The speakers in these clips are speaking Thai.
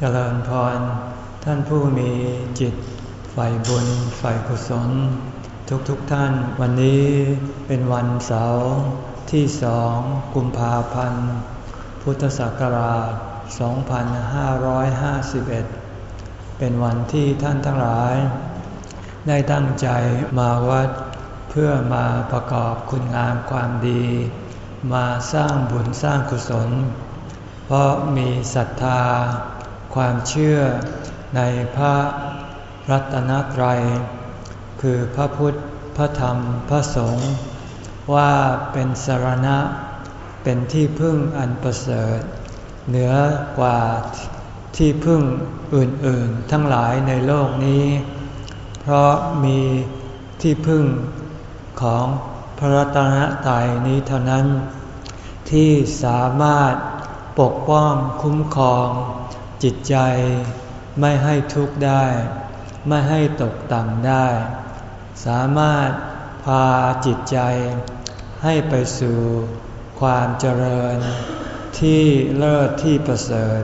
เจริญพร ท่านผู้มีจิตใฝ่บุญใฝ่กุศล ทุกๆทท่าน วันนี้เป็นวันเสาร์ที่สองกุมภาพันธ์ พุทธศักราช 2551 เป็นวันที่ท่านทั้งหลาย ได้ตั้งใจมาวัด เพื่อมาประกอบคุณงามความดี มาสร้างบุญสร้างกุศล เพราะมีศรัทธา ความเชื่อในพระรัตนตรัย คือพระพุทธ พระธรรม พระสงฆ์ว่าเป็นสารณะ เป็นที่พึ่งอันประเสริฐ เหนือกว่าที่พึ่งอื่นๆ ทั้งหลายในโลกนี้ เพราะมีที่พึ่งของพระรัตนตรัยนี้เท่านั้น ที่สามารถปกป้องคุ้มครอง จิตใจไม่ให้ทุกข์ได้ ไม่ให้ตกต่ำได้ สามารถพาจิตใจให้ไปสู่ความเจริญที่เลิศที่ประเสริฐ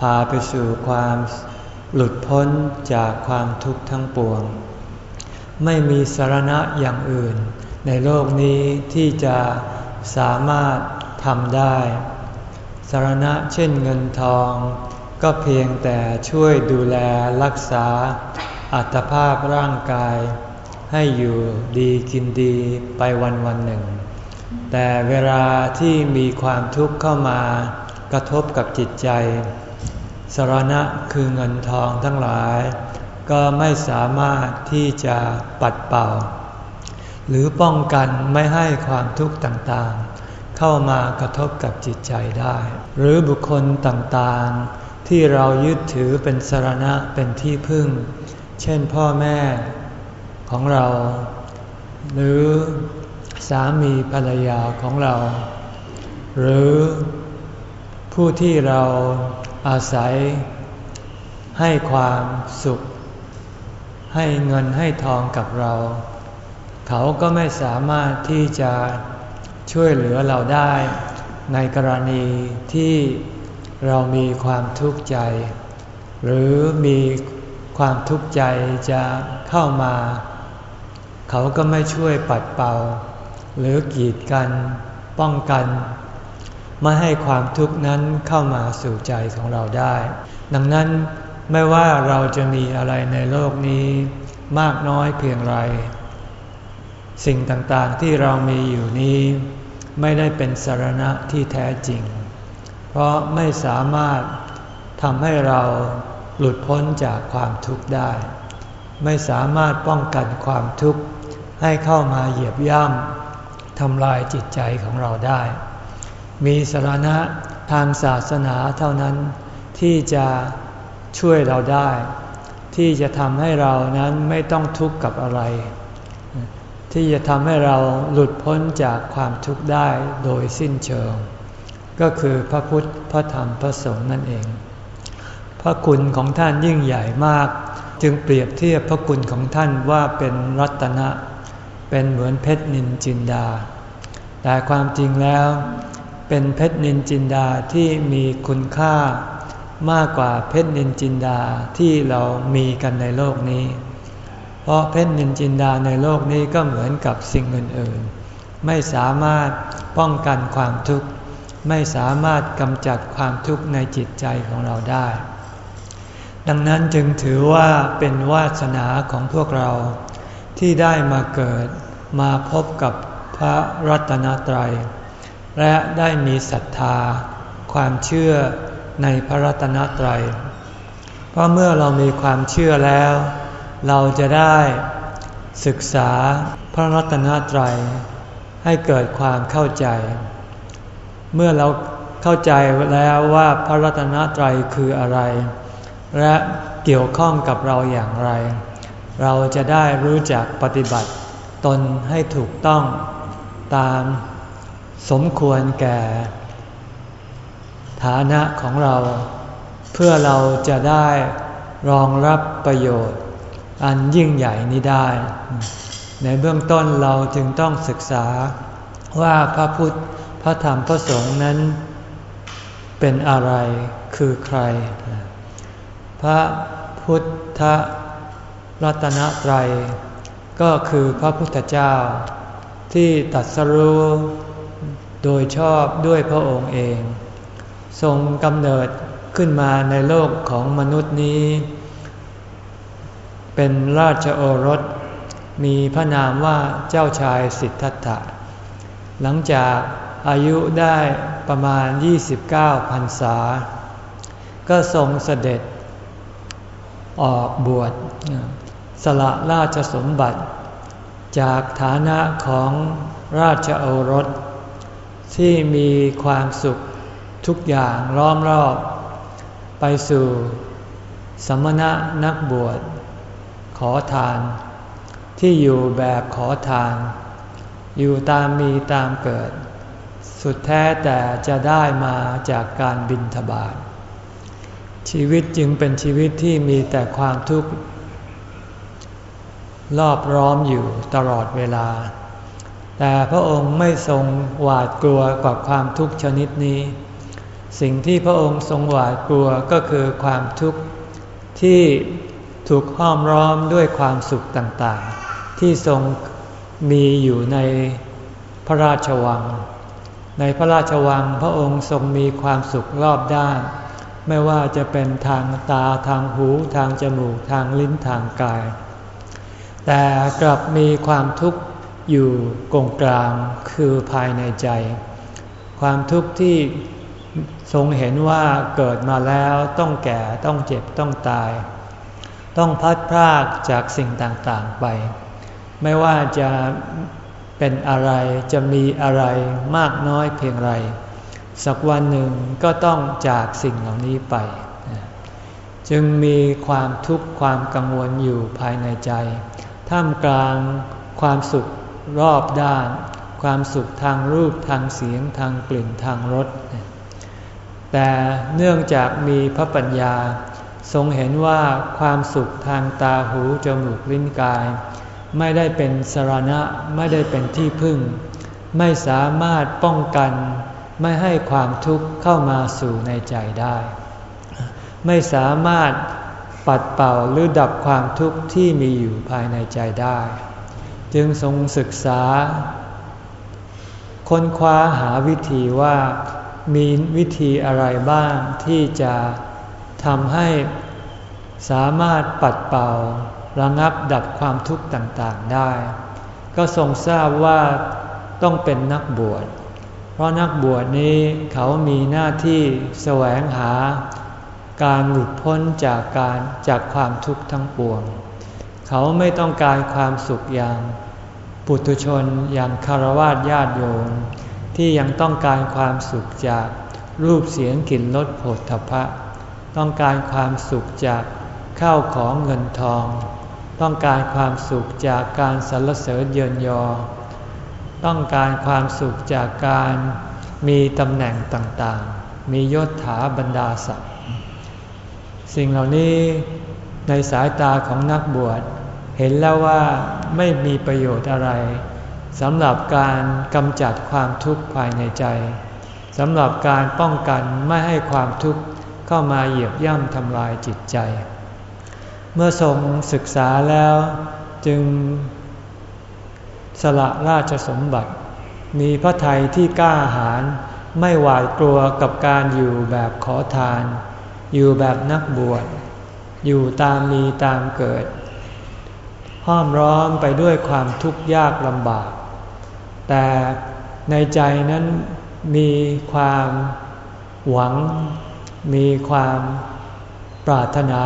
พาไปสู่ความหลุดพ้นจากความทุกข์ทั้งปวง ไม่มีสารณะอย่างอื่น ในโลกนี้ที่จะสามารถทำได้ สารณะเช่นเงินทอง ก็เพียงแต่ช่วยดูแลรักษาอัตภาพร่างกาย ให้อยู่ดีกินดีไปวันวันหนึ่ง แต่เวลาที่มีความทุกข์เข้ามากระทบกับจิตใจ สรณะคือเงินทองทั้งหลาย ก็ไม่สามารถที่จะปัดเป่า หรือป้องกันไม่ให้ความทุกข์ต่างๆ เข้ามากระทบกับจิตใจได้ หรือบุคคลต่างๆ ที่เรายึดถือเป็นสารณะเป็นที่พึ่ง เช่นพ่อแม่ของเรา หรือสามีภรรยาของเรา หรือผู้ที่เราอาศัย ให้ความสุข ให้เงินให้ทองกับเรา เขาก็ไม่สามารถที่จะช่วยเหลือเราได้ ในกรณีที่ เรามีความทุกข์ใจ หรือมีความทุกข์ใจจะเข้ามา เขาก็ไม่ช่วยปัดเป่า หรือกีดกัน ป้องกัน ไม่ให้ความทุกข์นั้นเข้ามาสู่ใจของเราได้ ดังนั้นไม่ว่าเราจะมีอะไรในโลกนี้มากน้อยเพียงไร สิ่งต่างๆที่เรามีอยู่นี้ ไม่ได้เป็นสารณะที่แท้จริง เพราะไม่สามารถทำให้เราหลุดพ้นจากความทุกข์ได้ ไม่สามารถป้องกันความทุกข์ให้เข้ามาเหยียบย่ำทำลายจิตใจของเราได้ มีสารณะทางศาสนาเท่านั้นที่จะช่วยเราได้ ที่จะทำให้เรานั้นไม่ต้องทุกข์กับอะไร ที่จะทำให้เราหลุดพ้นจากความทุกข์ได้โดยสิ้นเชิง ก็คือพระพุทธ พระธรรม พระสงฆ์นั่นเอง พระคุณของท่านยิ่งใหญ่มาก จึงเปรียบเทียบพระคุณของท่านว่าเป็นรัตนะ เป็นเหมือนเพชรนินจินดา แต่ความจริงแล้ว เป็นเพชรนินจินดาที่มีคุณค่ามากกว่าเพชรนินจินดาที่เรามีกันในโลกนี้ เพราะเพชรนินจินดาในโลกนี้ก็เหมือนกับสิ่งอื่นๆ ไม่สามารถป้องกันความทุกข์ ไม่สามารถกำจัดความทุกข์ในจิตใจของเราได้ ดังนั้นจึงถือว่าเป็นวาสนาของพวกเรา ที่ได้มาเกิดมาพบกับพระรัตนตรัย และได้มีศรัทธา ความเชื่อในพระรัตนตรัย เพราะเมื่อเรามีความเชื่อแล้ว เราจะได้ศึกษาพระรัตนตรัยให้เกิดความเข้าใจ เมื่อเราเข้าใจแล้วว่าพระรัตนตรัยคืออะไร และเกี่ยวข้องกับเราอย่างไร เราจะได้รู้จักปฏิบัติตนให้ถูกต้องตามสมควรแก่ ฐานะของเรา เพื่อเราจะได้รองรับประโยชน์ อันยิ่งใหญ่นี้ได้ ในเบื้องต้นเราจึงต้องศึกษาว่าพระพุทธ พระธรรมพระสงฆ์นั้นเป็นอะไรคือใคร พระพุทธรัตนตรัย ก็คือพระพุทธเจ้า ที่ตัดสรู้โดยชอบด้วยพระองค์เอง ทรงกำเนิดขึ้นมาในโลกของมนุษย์นี้ เป็นราชโอรส มีพระนามว่าเจ้าชายสิทธัตถะ หลังจาก อายุได้ประมาณ 29พรรษา ก็ทรงเสด็จออกบวชสละราชสมบัติ จากฐานะของราชโอรส ที่มีความสุขทุกอย่างล้อมรอบ ไปสู่สมณะนักบวช ขอทาน ที่อยู่แบบขอทาน อยู่ตามมีตามเกิด สุดแท้แต่จะได้มาจากการบินทบาทชีวิตจึงเป็นชีวิตที่มีแต่ความทุกข์รอบร้อมอยู่ตลอดเวลา แต่พระองค์ไม่ทรงหวาดกลัวกับความทุกข์ชนิดนี้ สิ่งที่พระองค์ทรงหวาดกลัวก็คือความทุกข์ที่ถูกห้อมร้อมด้วยความสุขต่างๆ ที่ทรงมีอยู่ในพระราชวัง ในพระราชวังพระองค์ทรงมีความสุขรอบด้าน ไม่ว่าจะเป็นทางตาทางหูทางจมูกทางลิ้นทางกาย แต่กลับมีความทุกข์อยู่กงกลางคือภายในใจ ความทุกข์ที่ทรงเห็นว่าเกิดมาแล้วต้องแก่ต้องเจ็บต้องตาย ต้องพัดพรากจากสิ่งต่างๆไป ไม่ว่าจะ เป็นอะไรจะมีอะไรมากน้อยเพียงไร สักวันหนึ่งก็ต้องจากสิ่งเหล่านี้ไป จึงมีความทุกข์ความกังวลอยู่ภายในใจ ท่ามกลางความสุขรอบด้าน ความสุขทางรูปทางเสียงทางกลิ่นทางรสแต่เนื่องจากมีพระปัญญา ทรงเห็นว่าความสุขทางตาหูจมูกลิ้นกาย ไม่ได้เป็นสรณะไม่ได้เป็นที่พึ่ง ไม่สามารถป้องกันไม่ให้ความทุกข์เข้ามาสู่ในใจได้ ไม่สามารถปัดเป่าหรือดับความทุกข์ที่มีอยู่ภายในใจได้ จึงทรงศึกษา ค้นคว้าหาวิธีว่ามีวิธีอะไรบ้างที่จะทำให้สามารถปัดเป่า ระงับดับความทุกข์ต่างๆได้ ก็ทรงทราบว่าต้องเป็นนักบวช เพราะนักบวชนี้เขามีหน้าที่แสวงหา การหลุดพ้นจากการจากความทุกข์ทั้งปวง เขาไม่ต้องการความสุขอย่าง ปุถุชนอย่างคารวะญาติโยมที่ยังต้องการความสุขจากรูปเสียงกลิ่นรสโผลทพะ ต้องการความสุขจากข้าวของเงินทอง ต้องการความสุขจากการสรรเสริญเยินยอ ต้องการความสุขจากการมีตำแหน่งต่างๆ มียศถาบรรดาศักดิ์ สิ่งเหล่านี้ในสายตาของนักบวชเห็นแล้วว่าไม่มีประโยชน์อะไรสำหรับการกำจัดความทุกข์ภายในใจสำหรับการป้องกันไม่ให้ความทุกข์เข้ามาเหยียบย่ำทำลายจิตใจ เมื่อทรงศึกษาแล้วจึงสละราชสมบัติ มีพระไทยที่กล้าหาญไม่หวาดกลัวกับการอยู่แบบขอทาน อยู่แบบนักบวช อยู่ตามมีตามเกิด ห้อมร้อมไปด้วยความทุกข์ยากลำบาก แต่ในใจนั้นมีความหวัง มีความปรารถนา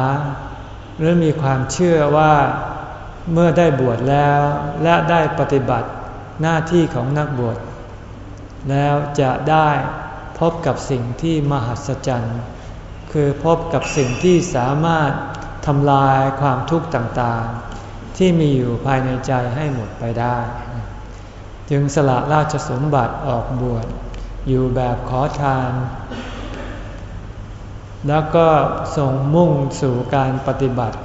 หรือมีความเชื่อว่าเมื่อได้บวชแล้วและได้ปฏิบัติหน้าที่ของนักบวชแล้วจะได้พบกับสิ่งที่มหัศจรรย์ คือพบกับสิ่งที่สามารถทำลายความทุกข์ต่างๆ ที่มีอยู่ภายในใจให้หมดไปได้ จึงสละราชสมบัติออกบวชอยู่แบบขอทาน แล้วก็ส่งมุ่งสู่การปฏิบัติ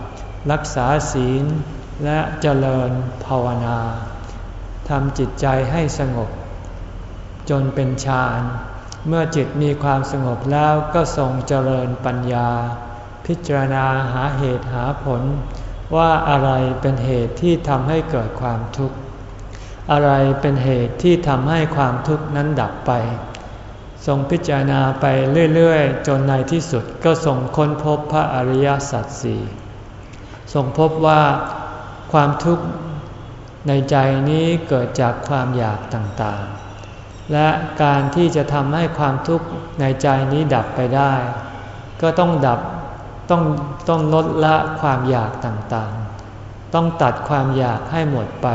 รักษาศีลและเจริญภาวนาทำจิตใจให้สงบ จนเป็นฌาน เมื่อจิตมีความสงบแล้วก็ทรงเจริญปัญญา พิจารณาหาเหตุหาผล ว่าอะไรเป็นเหตุที่ทำให้เกิดความทุกข์ อะไรเป็นเหตุที่ทำให้ความทุกข์นั้นดับไป ทรงพิจารณาไปเรื่อยๆ จนในที่สุดก็ทรงค้นพบพระอริยสัจสี่ทรงพบว่าความทุกข์ในใจนี้เกิดจากความอยากต่างๆ และการที่จะทำให้ความทุกข์ในใจนี้ดับไปได้ ก็ต้องดับต้องต้องลดละความอยากต่างๆ ต้องตัดความอยากให้หมดไป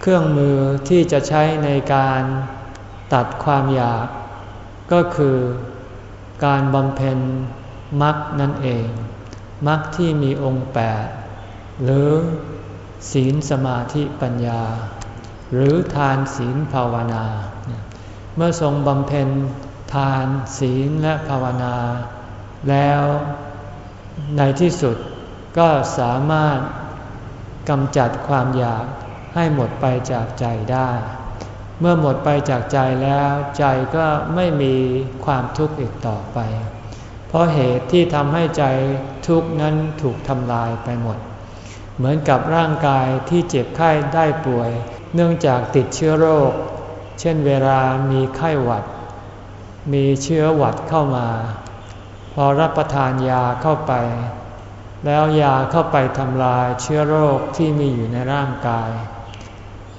เครื่องมือที่จะใช้ในการตัดความอยาก ก็คือการบำเพ็ญมรรคนั่นเอง มรรคที่มีองค์แปดหรือศีลสมาธิปัญญา หรือทานศีลภาวนา เมื่อทรงบำเพ็ญทานศีลและภาวนา แล้วในที่สุดก็สามารถกำจัดความอยากให้หมดไปจากใจได้ เมื่อหมดไปจากใจแล้วใจก็ไม่มีความทุกข์อีกต่อไป เพราะเหตุที่ทำให้ใจทุกข์นั้นถูกทำลายไปหมด เหมือนกับร่างกายที่เจ็บไข้ได้ป่วย เนื่องจากติดเชื้อโรค เช่นเวลามีไข้หวัด มีเชื้อหวัดเข้ามา พอรับประทานยาเข้าไป แล้วยาเข้าไปทำลายเชื้อโรคที่มีอยู่ในร่างกาย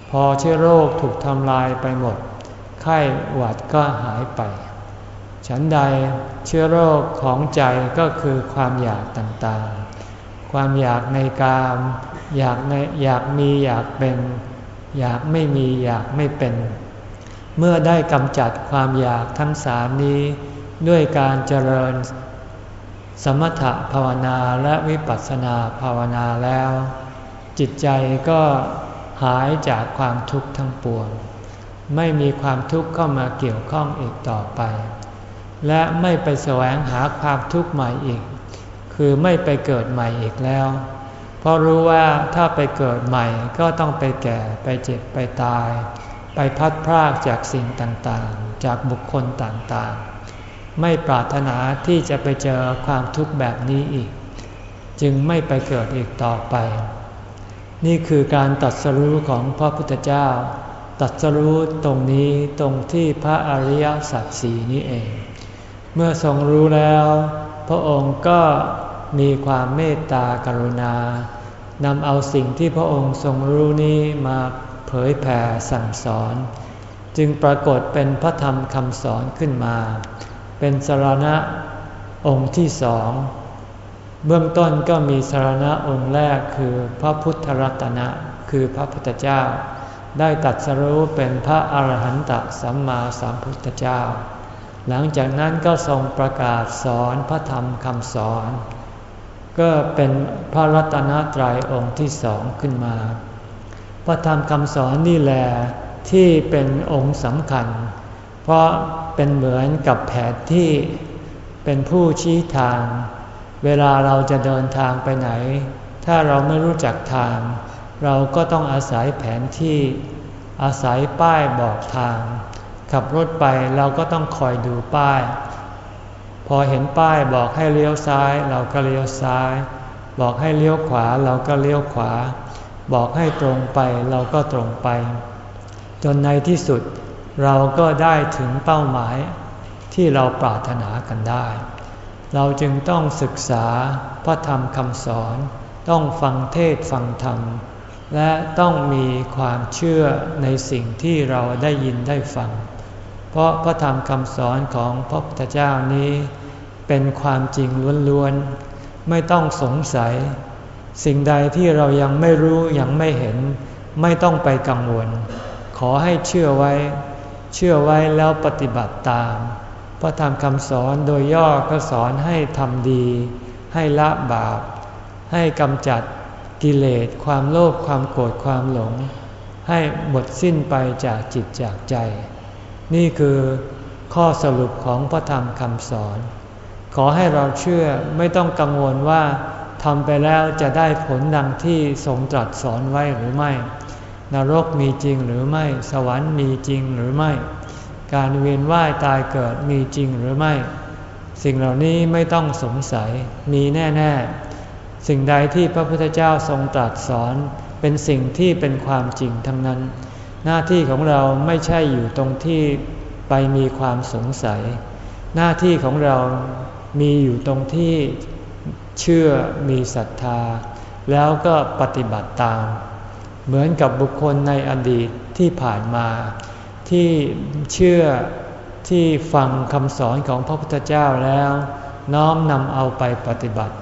พอเชื้อโรคถูกทำลายไปหมด ไข้หวัดก็หายไป ฉันใดเชื้อโรคของใจก็คือความอยากต่างๆ ความอยากในกาม อยากในอยากมีอยากเป็น อยากไม่มีอยากไม่เป็น เมื่อได้กำจัดความอยากทั้งสามนี้ ด้วยการเจริญ สมถภาวนาและวิปัสสนาภาวนาแล้ว จิตใจก็ หายจากความทุกข์ทั้งปวง ไม่มีความทุกข์เข้ามาเกี่ยวข้องอีกต่อไป และไม่ไปแสวงหาความทุกข์ใหม่อีก คือไม่ไปเกิดใหม่อีกแล้ว เพราะรู้ว่าถ้าไปเกิดใหม่ก็ต้องไปแก่ไปเจ็บไปตาย ไปพัดพรากจากสิ่งต่างๆ จากบุคคลต่างๆ ไม่ปรารถนาที่จะไปเจอความทุกข์แบบนี้อีก จึงไม่ไปเกิดอีกต่อไป นี่คือการตัดสรู้ของพระพุทธเจ้า ตัดสรู้ตรงนี้ตรงที่พระอริยสัจสีนี้เอง เมื่อทรงรู้แล้ว พระองค์ก็มีความเมตตากรุณานำเอาสิ่งที่พระองค์ทรงรู้นี้มาเผยแผ่สั่งสอน จึงปรากฏเป็นพระธรรมคำสอนขึ้นมา เป็นสารณะองค์ที่สอง เบื้องต้นก็มีสารณะองค์แรกคือพระพุทธรัตนะ คือพระพุทธเจ้า ได้ตัดสรู้เป็นพระอรหันตสัมมาสัมพุทธเจ้า หลังจากนั้นก็ทรงประกาศสอนพระธรรมคำสอน ก็เป็นพระรัตนตรัยองค์ที่สองขึ้นมา พระธรรมคำสอนนี่แหละที่เป็นองค์สำคัญ เพราะเป็นเหมือนกับแผนที่เป็นผู้ชี้ทาง เวลาเราจะเดินทางไปไหน ถ้าเราไม่รู้จักทาง เราก็ต้องอาศัยแผนที่อาศัยป้ายบอกทาง ขับรถไปเราก็ต้องคอยดูป้าย พอเห็นป้ายบอกให้เลี้ยวซ้าย เราก็เลี้ยวซ้าย บอกให้เลี้ยวขวาเราก็เลี้ยวขวา บอกให้ตรงไปเราก็ตรงไป จนในที่สุดเราก็ได้ถึงเป้าหมายที่เราปรารถนากันได้ เราจึงต้องศึกษาพระธรรมคำสอน ต้องฟังเทศฟังธรรม และต้องมีความเชื่อในสิ่งที่เราได้ยินได้ฟัง เพราะพระธรรมคำสอนของพระพุทธเจ้านี้ เป็นความจริงล้วนๆ ไม่ต้องสงสัย สิ่งใดที่เรายังไม่รู้ยังไม่เห็น ไม่ต้องไปกังวล ขอให้เชื่อไว้ เชื่อไว้แล้วปฏิบัติตาม พระธรรมคำสอนโดยย่อก็สอนให้ทำดี ให้ละบาป ให้กำจัดกิเลสความโลภความโกรธความหลง ให้หมดสิ้นไปจากจิตจากใจ นี่คือข้อสรุปของพระธรรมคำสอน ขอให้เราเชื่อไม่ต้องกังวลว่าทำไปแล้วจะได้ผลดังที่ทรงตรัสสอนไว้หรือไม่ นรกมีจริงหรือไม่ สวรรค์มีจริงหรือไม่ การเวียนว่ายตายเกิดมีจริงหรือไม่ สิ่งเหล่านี้ไม่ต้องสงสัยมีแน่ๆ สิ่งใดที่พระพุทธเจ้าทรงตรัสสอน เป็นสิ่งที่เป็นความจริงทั้งนั้น หน้าที่ของเราไม่ใช่อยู่ตรงที่ไปมีความสงสัย หน้าที่ของเรามีอยู่ตรงที่เชื่อมีศรัทธา แล้วก็ปฏิบัติตาม เหมือนกับบุคคลในอดีตที่ผ่านมา ที่เชื่อที่ฟังคำสอนของพระพุทธเจ้าแล้ว น้อมนำเอาไปปฏิบัติ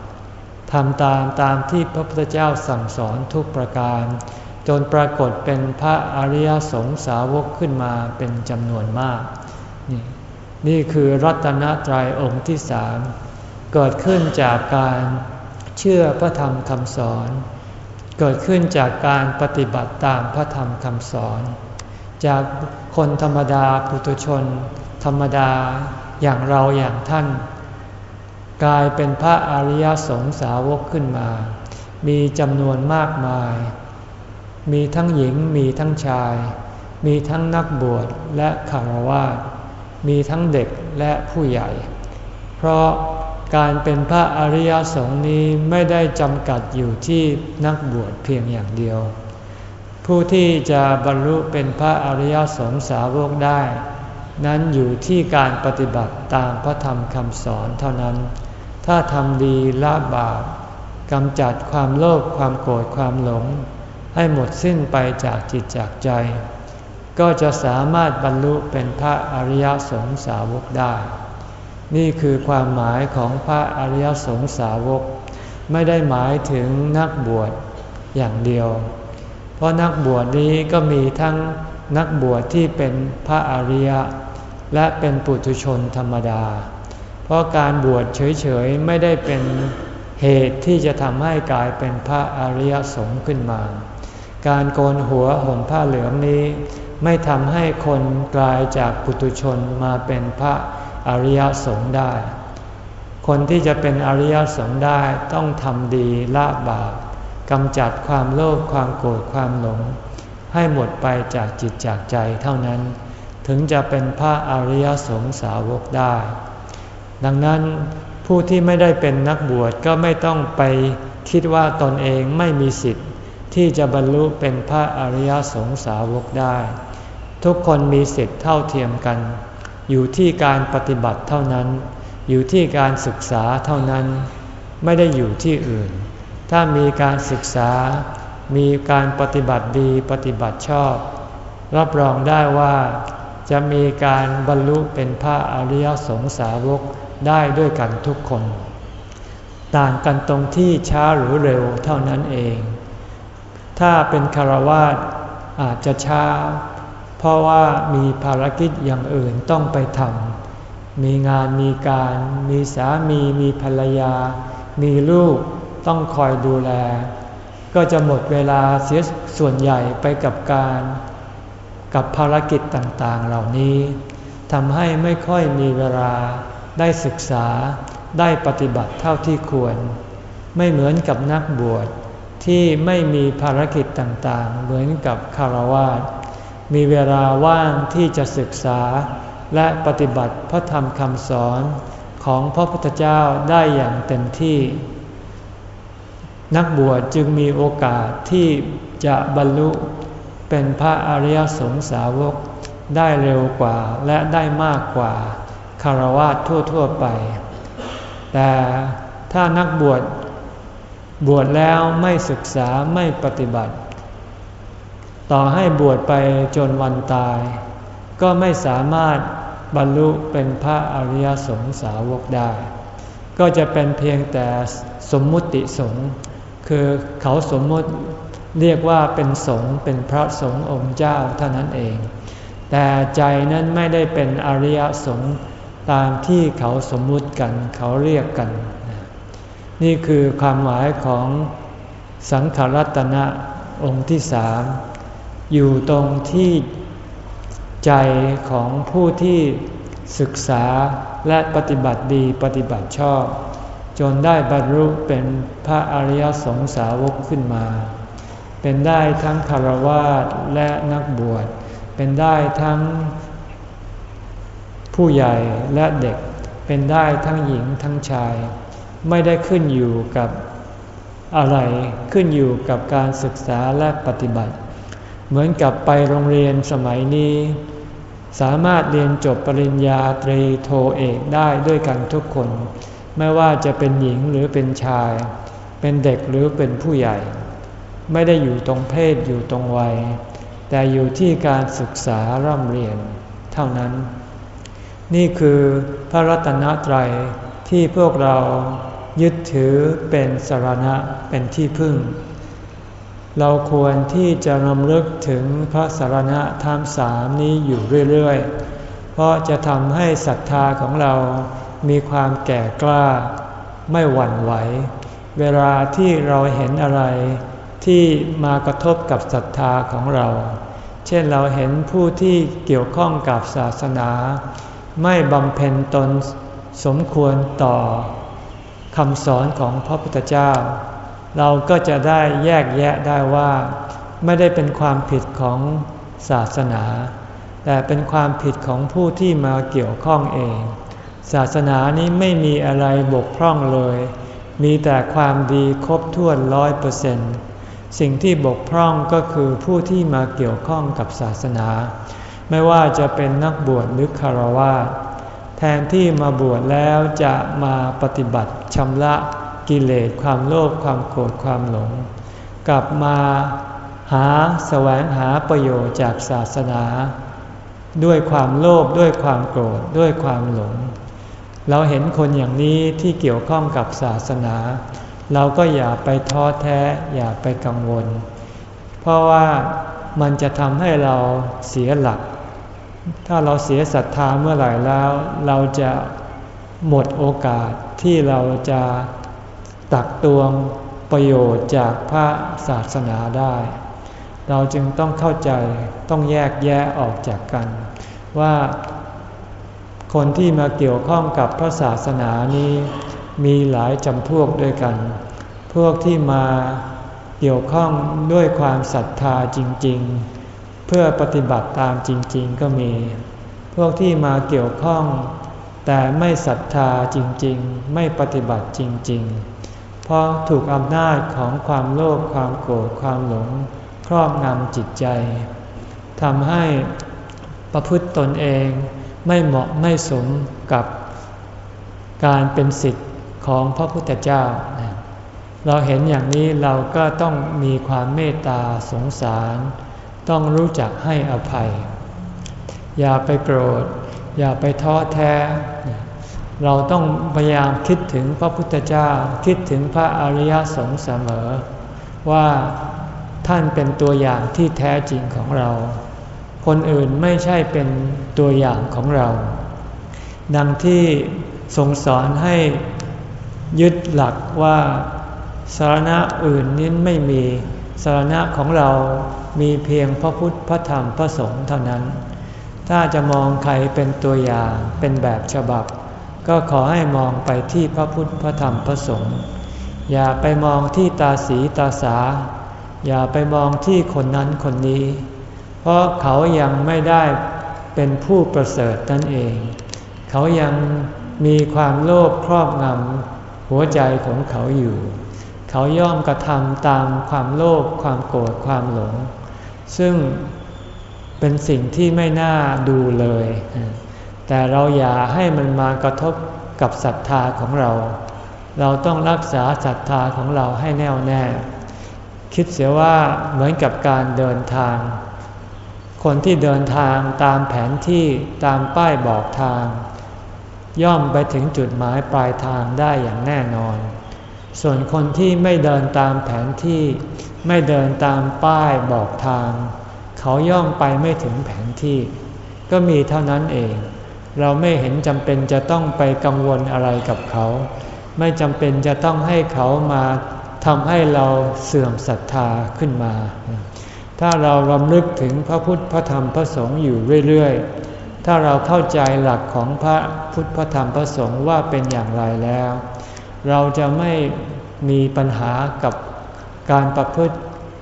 ทำตามตามที่พระพุทธเจ้าสั่งสอนทุกประการ จนปรากฏเป็นพระอริยสงสาวกขึ้นมาเป็นจำนวนมากนี่นี่คือรัตนตรัยองค์ที่สามเกิดขึ้นจากการเชื่อพระธรรมคำสอน เกิดขึ้นจากการปฏิบัติตามพระธรรมคำสอน จากคนธรรมดาปุถุชน ธรรมดาอย่างเราอย่างท่าน กลายเป็นพระอริยสงสาวกขึ้นมา มีจำนวนมากมาย มีทั้งหญิงมีทั้งชาย มีทั้งนักบวชและคารวะมีทั้งเด็กและผู้ใหญ่ เพราะการเป็นพระอริยสงฆ์นี้ไม่ได้จำกัดอยู่ที่นักบวชเพียงอย่างเดียว ผู้ที่จะบรรลุเป็นพระอริยสงฆ์สาวกได้ นั้นอยู่ที่การปฏิบัติตามพระธรรมคำสอนเท่านั้น ถ้าทำดีละบาปกำจัดความโลภความโกรธความหลง ให้หมดสิ้นไปจากจิตจากใจ ก็จะสามารถบรรลุเป็นพระอริยสงฆ์สาวกได้ นี่คือความหมายของพระอริยสงสาวก ไม่ได้หมายถึงนักบวชอย่างเดียว เพราะนักบวชนี้ก็มีทั้งนักบวชที่เป็นพระอริยะ และเป็นปุถุชนธรรมดา เพราะการบวชเฉยๆ ไม่ได้เป็นเหตุที่จะทำให้กลายเป็นพระอริยสงฆ์ขึ้นมา การโกนหัวห่มผ้าเหลืองนี้ ไม่ทำให้คนกลายจากปุถุชนมาเป็นพระอริยสงฆ์ได้ คนที่จะเป็นอริยสงฆ์ได้ต้องทำดีละบาป กำจัดความโลภความโกรธความหลง ให้หมดไปจากจิตจากใจเท่านั้น ถึงจะเป็นพระอริยสงสาวกได้ ดังนั้นผู้ที่ไม่ได้เป็นนักบวชก็ไม่ต้องไปคิดว่าตนเองไม่มีสิทธิ์ ที่จะบรรลุเป็นพระอริยสงสาวกได้ ทุกคนมีสิทธิ์เท่าเทียมกัน อยู่ที่การปฏิบัติเท่านั้น อยู่ที่การศึกษาเท่านั้น ไม่ได้อยู่ที่อื่น ถ้ามีการศึกษา มีการปฏิบัติดีปฏิบัติชอบ รับรองได้ว่าจะมีการบรรลุเป็นพระอริยสงสาวกได้ด้วยกันทุกคน ต่างกันตรงที่ช้าหรือเร็วเท่านั้นเอง ถ้าเป็นคารวาสอาจจะช้า เพราะว่ามีภารกิจอย่างอื่นต้องไปทำมีงานมีการ มีสามีมีภรรยา มีลูก ต้องคอยดูแล ก็จะหมดเวลาเสียส่วนใหญ่ไปกับการกับภารกิจต่างๆเหล่านี้ทำให้ไม่ค่อยมีเวลาได้ศึกษาได้ปฏิบัติเท่าที่ควร ไม่เหมือนกับนักบวชที่ไม่มีภารกิจต่างๆ เหมือนกับคารวาสมีเวลาว่างที่จะศึกษา และปฏิบัติพระธรรมคำสอนของพระพุทธเจ้าได้อย่างเต็มที่ นักบวชจึงมีโอกาสที่จะบรรลุเป็นพระอริยสงสาวกได้เร็วกว่าและได้มากกว่าคารวะทั่วๆไป แต่ถ้านักบวชบวชแล้วไม่ศึกษาไม่ปฏิบัติ ต่อให้บวชไปจนวันตาย ก็ไม่สามารถบรรลุเป็นพระอริยสงสาวกได้ ก็จะเป็นเพียงแต่สมมุติสงฆ์ คือเขาสมมติเรียกว่าเป็นสงฆ์เป็นพระสงฆ์องค์เจ้าเท่านั้นเอง แต่ใจนั้นไม่ได้เป็นอริยสงฆ์ตามที่เขาสมมุติกัน เขาเรียกกัน นี่คือความหมายของสังขรัตนะองค์ที่สามอยู่ตรงที่ใจของผู้ที่ศึกษาและปฏิบัติดีปฏิบัติชอบ จนได้บรรลุเป็นพระอริยสงสาวกขึ้นมา เป็นได้ทั้งคารวะและนักบวช เป็นได้ทั้งผู้ใหญ่และเด็ก เป็นได้ทั้งหญิงทั้งชาย ไม่ได้ขึ้นอยู่กับอะไรขึ้นอยู่กับการศึกษาและปฏิบัติ เหมือนกับไปโรงเรียนสมัยนี้ สามารถเรียนจบปริญญาตรีโทเอกได้ด้วยกันทุกคน ไม่ว่าจะเป็นหญิงหรือเป็นชาย เป็นเด็กหรือเป็นผู้ใหญ่ ไม่ได้อยู่ตรงเพศอยู่ตรงวัย แต่อยู่ที่การศึกษาร่ำเรียน เท่านั้น นี่คือพระรัตนตรัยที่พวกเรายึดถือเป็นสารณะเป็นที่พึ่ง เราควรที่จะรำลึกถึงพระสารณะธรรมสามนี้อยู่เรื่อยๆ เพราะจะทำให้ศรัทธาของเรา มีความแก่กล้า ไม่หวั่นไหว เวลาที่เราเห็นอะไรที่มากระทบกับศรัทธาของเรา เช่นเราเห็นผู้ที่เกี่ยวข้องกับศาสนา ไม่บำเพ็ญตนสมควรต่อคำสอนของพระพุทธเจ้า เราก็จะได้แยกแยะได้ว่า ไม่ได้เป็นความผิดของศาสนา แต่เป็นความผิดของผู้ที่มาเกี่ยวข้องเอง ศาสนานี้ไม่มีอะไรบกพร่องเลย มีแต่ความดีครบถ้วนร้อยเปอร์เซนต์สิ่งที่บกพร่องก็คือผู้ที่มาเกี่ยวข้องกับศาสนา ไม่ว่าจะเป็นนักบวชหรือคารวะแทนที่มาบวชแล้วจะมาปฏิบัติชำระกิเลสความโลภความโกรธความหลง กลับมาหาแสวงหาประโยชน์จากศาสนา ด้วยความโลภด้วยความโกรธด้วยความหลง เราเห็นคนอย่างนี้ที่เกี่ยวข้องกับศาสนา เราก็อย่าไปท้อแท้อย่าไปกังวล เพราะว่ามันจะทำให้เราเสียหลัก ถ้าเราเสียศรัทธาเมื่อไหร่แล้ว เราจะหมดโอกาสที่เราจะตักตวงประโยชน์จากพระศาสนาได้ เราจึงต้องเข้าใจต้องแยกแยะออกจากกัน ว่า คนที่มาเกี่ยวข้องกับพระศาสนานี้ มีหลายจำพวกด้วยกัน พวกที่มาเกี่ยวข้องด้วยความศรัทธาจริง ๆ เพื่อปฏิบัติตามจริง ๆ ก็มี พวกที่มาเกี่ยวข้อง แต่ไม่ศรัทธาจริง ๆ ไม่ปฏิบัติจริง ๆ เพราะถูกอำนาจของความโลภความโกรธความหลงครอบงำจิตใจทำให้ประพฤติตนเอง ไม่เหมาะไม่สมกับการเป็นสิทธิ์ของพระพุทธเจ้า เราเห็นอย่างนี้เราก็ต้องมีความเมตตาสงสาร ต้องรู้จักให้อภัย อย่าไปโกรธ อย่าไปท้อแท้ เราต้องพยายามคิดถึงพระพุทธเจ้า คิดถึงพระอริยสงฆ์เสมอ ว่าท่านเป็นตัวอย่างที่แท้จริงของเรา คนอื่นไม่ใช่เป็นตัวอย่างของเรา ดังที่ทรงสอนให้ยึดหลักว่าสารณะอื่นนี้ไม่มีสารณะของเรามีเพียงพระพุทธพระธรรมพระสงฆ์เท่านั้น ถ้าจะมองใครเป็นตัวอย่างเป็นแบบฉบับ ก็ขอให้มองไปที่พระพุทธพระธรรมพระสงฆ์อย่าไปมองที่ตาสีตาสา อย่าไปมองที่คนนั้นคนนี้ ราะเขายังไม่ได้เป็นผู้ประเสริฐนั่นเอง เขายังมีความโลภครอบงำหัวใจของเขาอยู่ เขาย่อมกระทำตามความโลภความโกรธความหลง ซึ่งเป็นสิ่งที่ไม่น่าดูเลย แต่เราอย่าให้มันมากระทบกับศรัทธาของเรา เราต้องรักษาศรัทธาของเราให้แน่วแน่ คิดเสียว่าเหมือนกับการเดินทาง คนที่เดินทางตามแผนที่ตามป้ายบอกทาง ย่อมไปถึงจุดหมายปลายทางได้อย่างแน่นอน ส่วนคนที่ไม่เดินตามแผนที่ ไม่เดินตามป้ายบอกทาง เขาย่อมไปไม่ถึงแผนที่ ก็มีเท่านั้นเอง เราไม่เห็นจำเป็นจะต้องไปกังวลอะไรกับเขา ไม่จำเป็นจะต้องให้เขามาทำให้เราเสื่อมศรัทธาขึ้นมา ถ้าเรารำลึกถึงพระพุทธพระธรรมพระสงฆ์อยู่เรื่อยๆ ถ้าเราเข้าใจหลักของพระพุทธพระธรรมพระสงฆ์ว่าเป็นอย่างไรแล้ว เราจะไม่มีปัญหากับการประพฤติ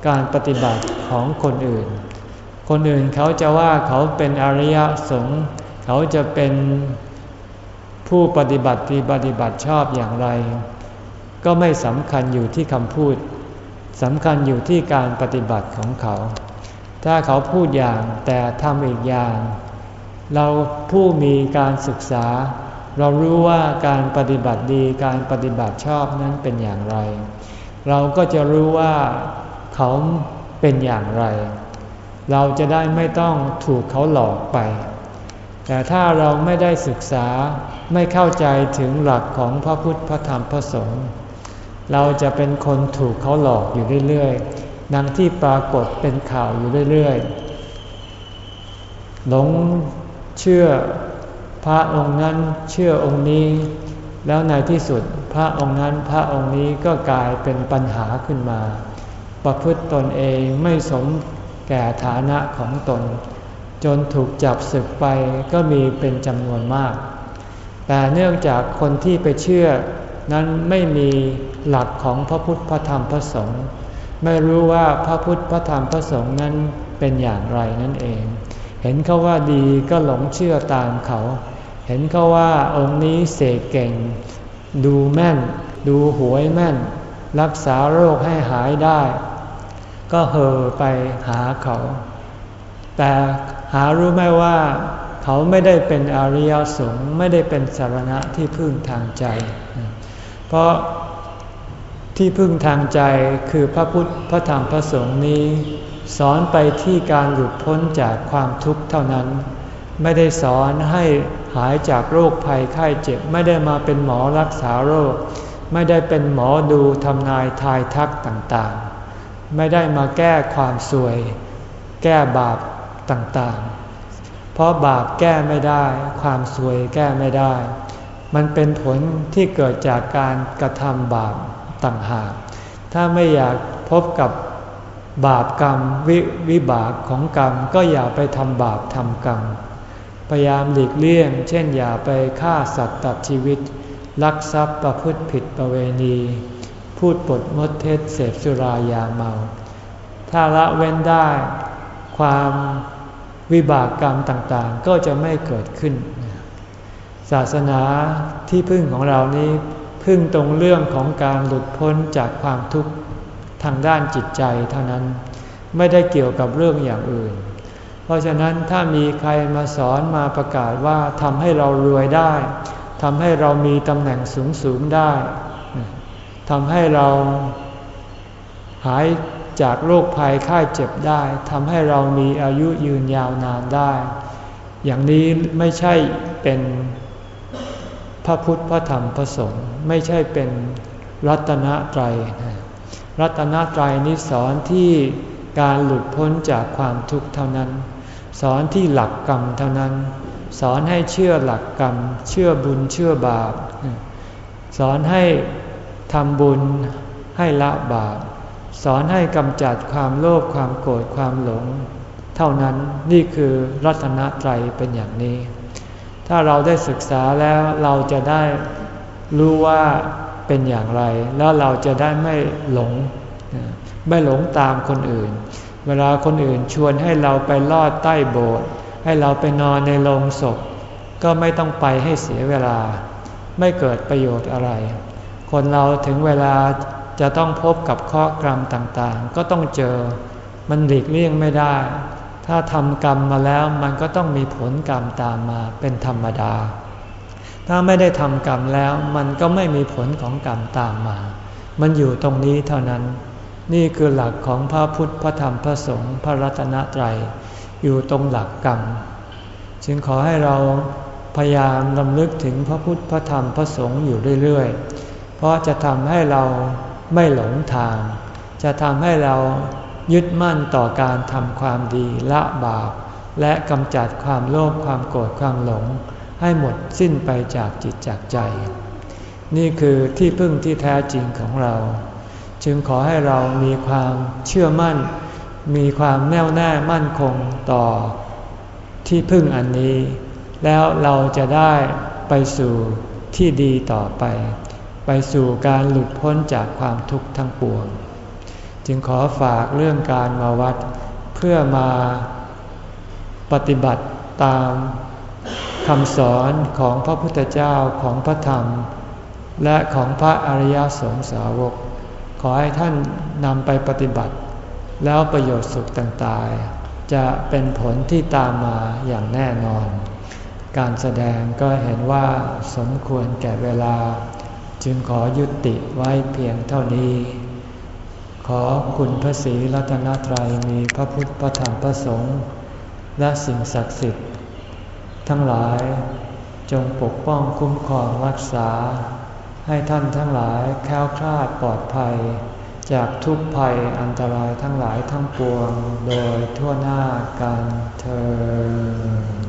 การปฏิบัติของคนอื่น คนอื่นเขาจะว่าเขาเป็นอริยสงฆ์เขาจะเป็นผู้ปฏิบัติปฏิบัติชอบอย่างไร ก็ไม่สำคัญอยู่ที่คำพูด สำคัญอยู่ที่การปฏิบัติของเขา ถ้าเขาพูดอย่างแต่ทำอีกอย่าง เราผู้มีการศึกษา เรารู้ว่าการปฏิบัติดีการปฏิบัติชอบนั้นเป็นอย่างไร เราก็จะรู้ว่าเขาเป็นอย่างไร เราจะได้ไม่ต้องถูกเขาหลอกไป แต่ถ้าเราไม่ได้ศึกษาไม่เข้าใจถึงหลักของพระพุทธพระธรรมพระสงฆ์ เราจะเป็นคนถูกเขาหลอกอยู่เรื่อยๆดังที่ปรากฏเป็นข่าวอยู่เรื่อยๆ หลงเชื่อพระองค์นั้นเชื่อองค์นี้ แล้วในที่สุดพระองค์นั้นพระองค์นี้ก็กลายเป็นปัญหาขึ้นมา ประพฤติตนเองไม่สมแก่ฐานะของตน จนถูกจับศึกไปก็มีเป็นจำนวนมาก แต่เนื่องจากคนที่ไปเชื่อ นั้นไม่มีหลักของพระพุทธพระธรรมพระสงฆ์ไม่รู้ว่าพระพุทธพระธรรมพระสงฆ์นั้นเป็นอย่างไรนั่นเอง เห็นเขาว่าดีก็หลงเชื่อตามเขา เห็นเขาว่าองค์นี้เสกเก่ง ดูแม่น ดูหวยแม่น รักษาโรคให้หายได้ ก็เห่อไปหาเขา แต่หารู้ไหมว่าเขาไม่ได้เป็นอริยสงฆ์ไม่ได้เป็นสารณะที่พึ่งทางใจ เพราะที่พึ่งทางใจคือพระพุทธพระธรรมพระสงฆ์นี้ สอนไปที่การหลุดพ้นจากความทุกข์เท่านั้น ไม่ได้สอนให้หายจากโรคภัยไข้เจ็บไม่ได้มาเป็นหมอรักษาโรค ไม่ได้เป็นหมอดูทำนายทายทักต่างๆ ไม่ได้มาแก้ความสวย แก้บาปต่างๆ เพราะบาปแก้ไม่ได้ ความสวยแก้ไม่ได้ มันเป็นผลที่เกิดจากการกระทำบาปต่างหาก ถ้าไม่อยากพบกับบาปกรรมววิบากของกรรมก็อย่าไปทำบาปทำกรรม พยายามหลีกเลี่ยง เช่นอย่าไปฆ่าสัตว์ตัดชีวิต ลักทรัพย์ประพฤติผิดประเวณี พูดปดมดเทศเสพสุรายาเมา ถ้าละเว้นได้ ความวิบากกรรมต่างๆ ก็จะไม่เกิดขึ้น ศาสนาที่พึ่งของเรานี้ พึ่งตรงเรื่องของการหลุดพ้นจากความทุกข์ทางด้านจิตใจเท่านั้น ไม่ได้เกี่ยวกับเรื่องอย่างอื่น เพราะฉะนั้นถ้ามีใครมาสอนมาประกาศว่าทำให้เรารวยได้ทำให้เรามีตำแหน่งสูงสูงได้ทำให้เราหายจากโรคภัยไข้เจ็บได้ทำให้เรามีอายุยืนยาวนานได้ อย่างนี้ไม่ใช่เป็น พระพุทธพระธรรมพระสงฆ์ไม่ใช่เป็นรัตนตรัยรัตนตรัยนี้สอนที่การหลุดพ้นจากความทุกข์เท่านั้น สอนที่หลักกรรมเท่านั้น สอนให้เชื่อหลักกรรม เชื่อบุญเชื่อบาป สอนให้ทำบุญให้ละบาป สอนให้กำจัดความโลภความโกรธความหลง เท่านั้นนี่คือรัตนตรัยเป็นอย่างนี้ ถ้าเราได้ศึกษาแล้วเราจะได้รู้ว่าเป็นอย่างไร แล้วเราจะได้ไม่หลง ไม่หลงตามคนอื่น เวลาคนอื่นชวนให้เราไปลอดใต้โบสถ์ให้เราไปนอนในโรงศพ ก็ไม่ต้องไปให้เสียเวลา ไม่เกิดประโยชน์อะไร คนเราถึงเวลาจะต้องพบกับข้อกรรมต่างๆ ก็ต้องเจอ มันหลีกเลี่ยงไม่ได้ ถ้าทำกรรมมาแล้วมันก็ต้องมีผลกรรมตามมาเป็นธรรมดา ถ้าไม่ได้ทำกรรมแล้วมันก็ไม่มีผลของกรรมตามมา มันอยู่ตรงนี้เท่านั้น นี่คือหลักของพระพุทธพระธรรมพระสงฆ์พระรัตนตรัย อยู่ตรงหลักกรรม จึงขอให้เราพยายามลำลึกถึงพระพุทธพระธรรมพระสงฆ์อยู่เรื่อยๆ เพราะจะทำให้เราไม่หลงทาง จะทำให้เรา ยึดมั่นต่อการทำความดีละบาป และกำจัดความโลภความโกรธความหลง ให้หมดสิ้นไปจากจิตจากใจ นี่คือที่พึ่งที่แท้จริงของเรา จึงขอให้เรามีความเชื่อมั่น มีความแน่วแน่มั่นคงต่อที่พึ่งอันนี้ แล้วเราจะได้ไปสู่ที่ดีต่อไป ไปสู่การหลุดพ้นจากความทุกข์ทั้งปวง จึงขอฝากเรื่องการมาวัด เพื่อมาปฏิบัติตามคำสอนของพระพุทธเจ้าของพระธรรม และของพระอริยสงสาวก ขอให้ท่านนำไปปฏิบัติ แล้วประโยชน์สุขต่างๆ จะเป็นผลที่ตามมาอย่างแน่นอน การแสดงก็เห็นว่าสมควรแก่เวลา จึงขอยุติไว้เพียงเท่านี้ ขอคุณพระศรีรัตนตรัยมีพระพุทธพระธรรมพระสงฆ์และสิ่งศักดิ์สิทธิ์ ทั้งหลายจงปกป้องคุ้มครองรักษา ให้ท่านทั้งหลายแค้วคลาดปลอดภัย จากทุกภัยอันตรายทั้งหลายทั้งปวงโดยทั่วหน้ากันเธอ